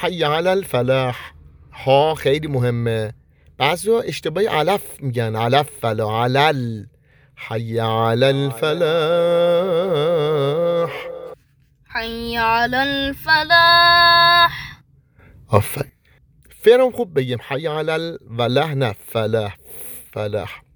حی على الفلاح. ها خیلی مهمه. بعضی اشتباهی علف میگن. علف فلا علل. حی علی الفلاح. حي على الفلاح. آفرین. فرم خوب بگیم. حی علی الفلاح نه فلاح فلاح.